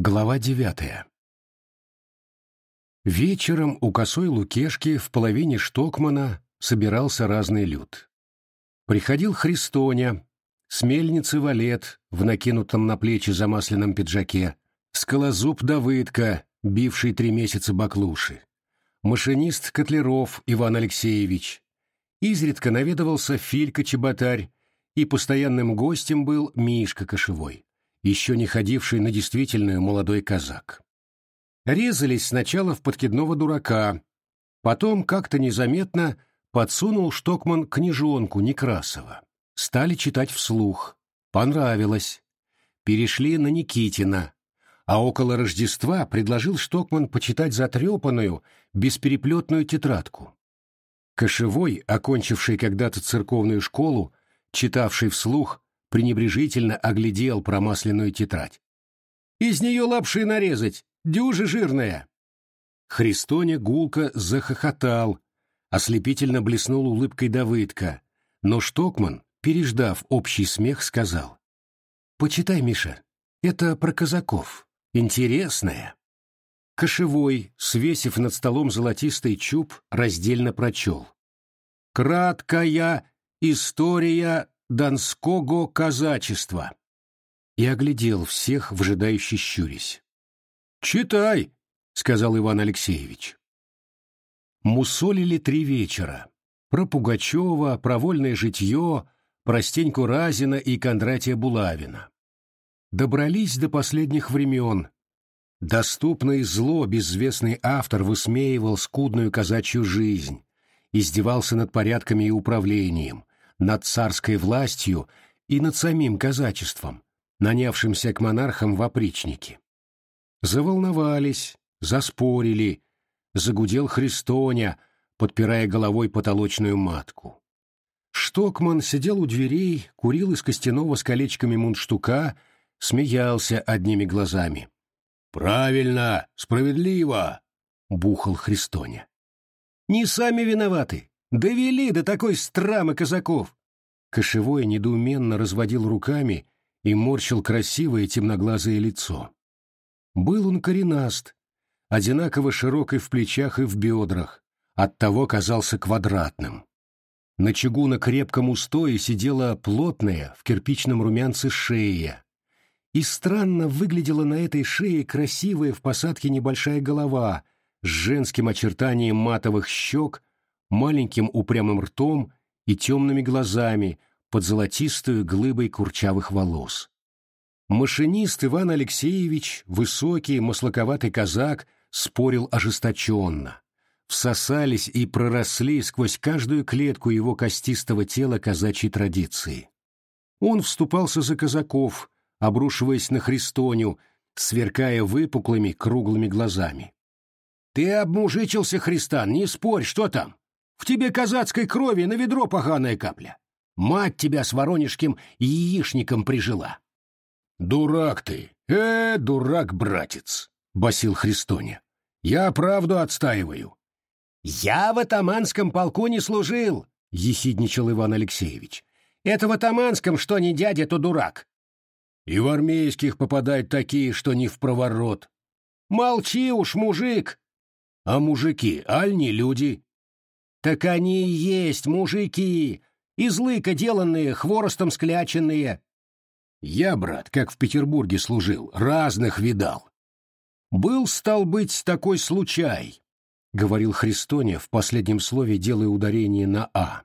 Глава девятая Вечером у косой Лукешки в половине Штокмана собирался разный люд. Приходил Христоня, с мельницы валет в накинутом на плечи замасленном пиджаке, скалозуб Давыдка, бивший три месяца баклуши, машинист Котлеров Иван Алексеевич. Изредка наведывался Филька Чеботарь, и постоянным гостем был Мишка Кошевой еще не ходивший на действительную молодой казак. Резались сначала в подкидного дурака, потом как-то незаметно подсунул Штокман книжонку Некрасова. Стали читать вслух. Понравилось. Перешли на Никитина. А около Рождества предложил Штокман почитать затрепанную, беспереплетную тетрадку. Кошевой, окончивший когда-то церковную школу, читавший вслух, пренебрежительно оглядел промасленную тетрадь. «Из нее лапши нарезать, дюжи жирная!» Христоня гулко захохотал, ослепительно блеснул улыбкой Давыдка, но Штокман, переждав общий смех, сказал. «Почитай, Миша, это про казаков. Интересное». Кошевой, свесив над столом золотистый чуб, раздельно прочел. «Краткая история донского казачества и оглядел всех, вжидающий щурясь. «Читай!» — сказал Иван Алексеевич. Мусолили три вечера. Про Пугачева, про вольное житье, про Стеньку Разина и Кондратия Булавина. Добрались до последних времен. Доступный зло безвестный автор высмеивал скудную казачью жизнь, издевался над порядками и управлением, над царской властью и над самим казачеством, нанявшимся к монархам в опричники. Заволновались, заспорили, загудел Христоня, подпирая головой потолочную матку. Штокман сидел у дверей, курил из костяного с колечками мундштука, смеялся одними глазами. «Правильно, справедливо!» — бухал Христоня. «Не сами виноваты. Довели до такой страмы казаков!» Кошевой недоуменно разводил руками и морщил красивое темноглазое лицо. Был он коренаст, одинаково широкой в плечах и в бедрах, оттого казался квадратным. На чугуно-крепком устое сидела плотная, в кирпичном румянце шея, и странно выглядела на этой шее красивая в посадке небольшая голова с женским очертанием матовых щек маленьким упрямым ртом и темными глазами под золотистую глыбой курчавых волос. Машинист Иван Алексеевич, высокий, маслаковатый казак, спорил ожесточенно. Всосались и проросли сквозь каждую клетку его костистого тела казачьей традиции. Он вступался за казаков, обрушиваясь на Христоню, сверкая выпуклыми круглыми глазами. «Ты обмужичился, Христан, не спорь, что там? В тебе казацкой крови на ведро поганая капля. Мать тебя с воронежским яичником прижила. Дурак ты, э, дурак, братец, басил Христоня. Я правду отстаиваю. Я в атаманском полку не служил, ехидничал Иван Алексеевич. Это в атаманском, что не дядя, то дурак. И в армейских попадают такие, что не в проворот. Молчи уж, мужик. А мужики, аль не люди? Так они и есть мужики, из лыка деланные, хворостом скляченные. Я, брат, как в Петербурге служил, разных видал. Был, стал быть, такой случай, — говорил Христоня в последнем слове, делая ударение на «а».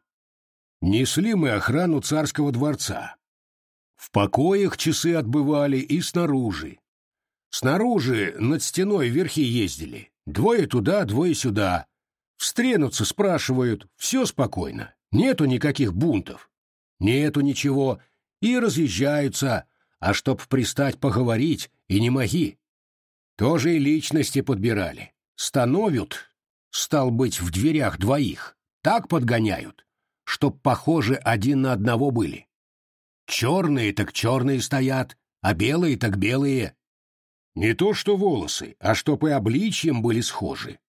Несли мы охрану царского дворца. В покоях часы отбывали и снаружи. Снаружи над стеной верхи ездили. Двое туда, двое сюда. Встренутся, спрашивают, все спокойно, нету никаких бунтов, нету ничего, и разъезжаются, а чтоб пристать поговорить, и не моги. Тоже и личности подбирали. Становят, стал быть, в дверях двоих, так подгоняют, чтоб похожи один на одного были. Черные так черные стоят, а белые так белые. Не то что волосы, а чтоб и обличьем были схожи.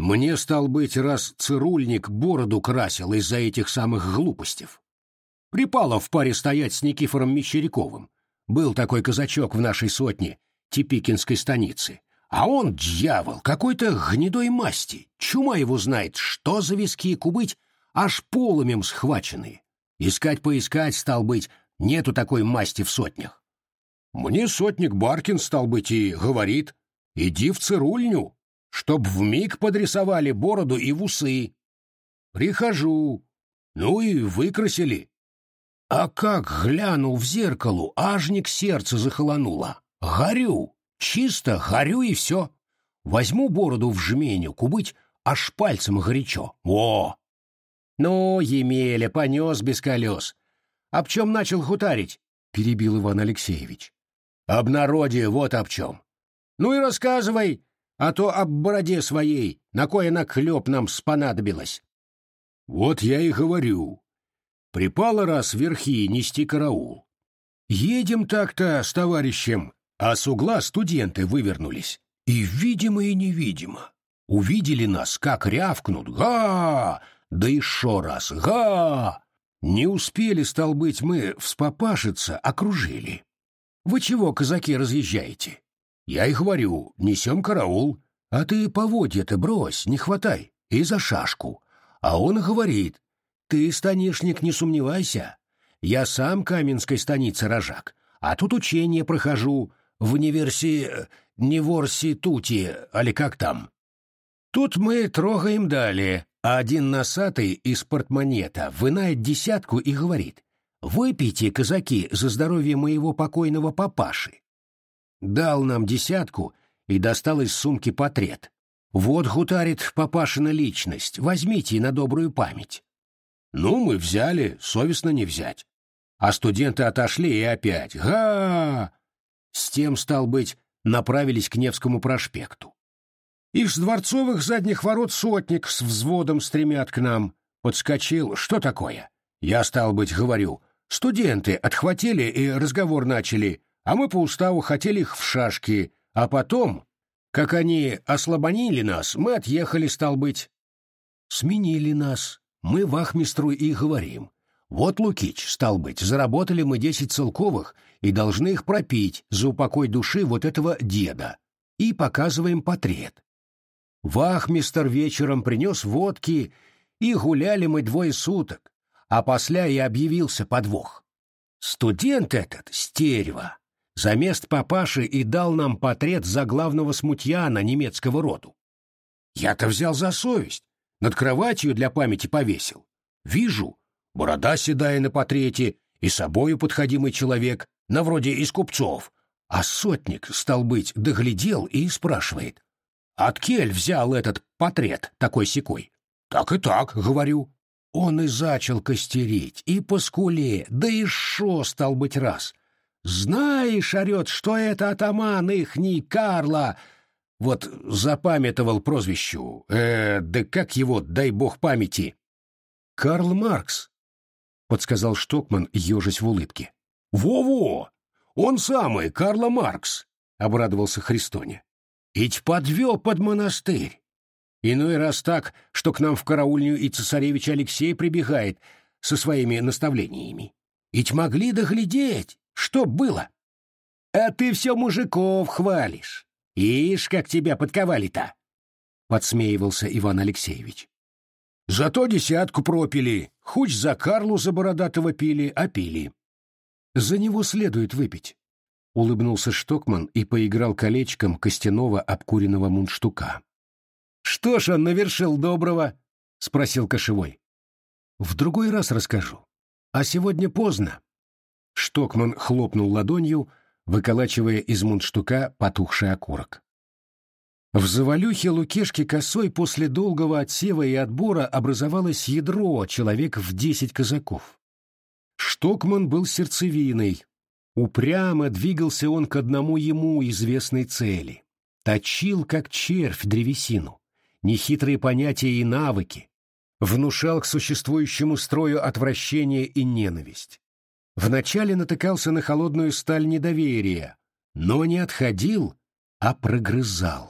Мне, стал быть, раз цирульник бороду красил из-за этих самых глупостей. Припало в паре стоять с Никифором Мещеряковым. Был такой казачок в нашей сотне. Типикинской станицы. А он, дьявол, какой-то гнедой масти. Чума его знает, что за виски кубыть, аж полымем схваченные. Искать-поискать, стал быть, нету такой масти в сотнях. Мне сотник Баркин, стал быть, и говорит, иди в цирульню, чтоб вмиг подрисовали бороду и в усы. Прихожу, ну и выкрасили. А как глянул в зеркало, ажник сердце захолонуло. Горю, чисто горю и все. Возьму бороду в жменю, кубыть, аж пальцем горячо. О! Ну, Емеля, понес без колес. Об чем начал хутарить? Перебил Иван Алексеевич. Об народе, вот об чем. Ну и рассказывай, а то об бороде своей, на кое она клеп нам спонадобилась. Вот я и говорю. Припало раз верхи нести караул. Едем так-то с товарищем, а с угла студенты вывернулись. И видимо и невидимо. Увидели нас, как рявкнут. Га! Да еще раз. Га! Не успели, стал быть, мы вспопашиться, окружили. Вы чего, казаки, разъезжаете? Я и говорю, несем караул, а ты поводья-то брось, не хватай, и за шашку. А он говорит, ты, станишник, не сомневайся. Я сам Каменской станицы рожак, а тут учение прохожу в универси... Неворси-Тути, али как там. Тут мы трогаем далее, а один носатый из портмонета вынает десятку и говорит, «Выпейте, казаки, за здоровье моего покойного папаши». Дал нам десятку и достал из сумки портрет. Вот гутарит папашина личность, возьмите на добрую память. Ну, мы взяли, совестно не взять. А студенты отошли и опять. Га! С тем, стал быть, направились к Невскому проспекту. Из дворцовых задних ворот сотник с взводом стремят к нам. Подскочил. Что такое? Я, стал быть, говорю. Студенты отхватили и разговор начали, а мы по уставу хотели их в шашки, а потом как они ослабонили нас, мы отъехали, стал быть. Сменили нас. Мы вахмистру и говорим. Вот, Лукич, стал быть, заработали мы десять целковых и должны их пропить за упокой души вот этого деда. И показываем портрет. Вахмистр вечером принес водки, и гуляли мы двое суток, а после и объявился подвох. Студент этот, стерва, за мест папаши и дал нам портрет за главного смутьяна немецкого роду. Я-то взял за совесть, над кроватью для памяти повесил. Вижу, борода седая на портрете и собою подходимый человек, на вроде из купцов, а сотник, стал быть, доглядел и спрашивает, «От кель взял этот портрет такой-сякой?» «Так и так», — говорю. Он и зачал костерить, и по скуле, да и шо, стал быть, раз. Знаешь, орет, что это атаман ихний Карла. Вот запамятовал прозвищу. Э, да как его, дай бог памяти. Карл Маркс, подсказал Штокман, ежась в улыбке. Во-во! Он самый, Карла Маркс, обрадовался Христоне. Ить подвел под монастырь. Иной раз так, что к нам в караульню и цесаревич Алексей прибегает со своими наставлениями. Ить могли доглядеть, что было? А ты все мужиков хвалишь. Ишь, как тебя подковали-то!» Подсмеивался Иван Алексеевич. «Зато десятку пропили, хоть за Карлу за бородатого пили, а пили. За него следует выпить». Улыбнулся Штокман и поиграл колечком костяного обкуренного мундштука. «Что ж он навершил доброго?» — спросил Кошевой. «В другой раз расскажу. А сегодня поздно. Штокман хлопнул ладонью, выколачивая из мундштука потухший окурок. В завалюхе Лукешки косой после долгого отсева и отбора образовалось ядро, человек в десять казаков. Штокман был сердцевиной. Упрямо двигался он к одному ему известной цели. Точил, как червь, древесину. Нехитрые понятия и навыки. Внушал к существующему строю отвращение и ненависть. Вначале натыкался на холодную сталь недоверия, но не отходил, а прогрызал.